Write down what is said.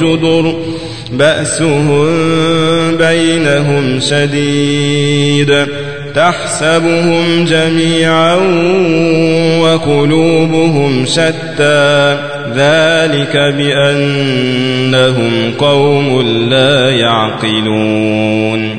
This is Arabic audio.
جدر بأسهم بينهم شديد تحسبهم جميعا وقلوبهم شتى ذلك بأنهم قوم لا يعقلون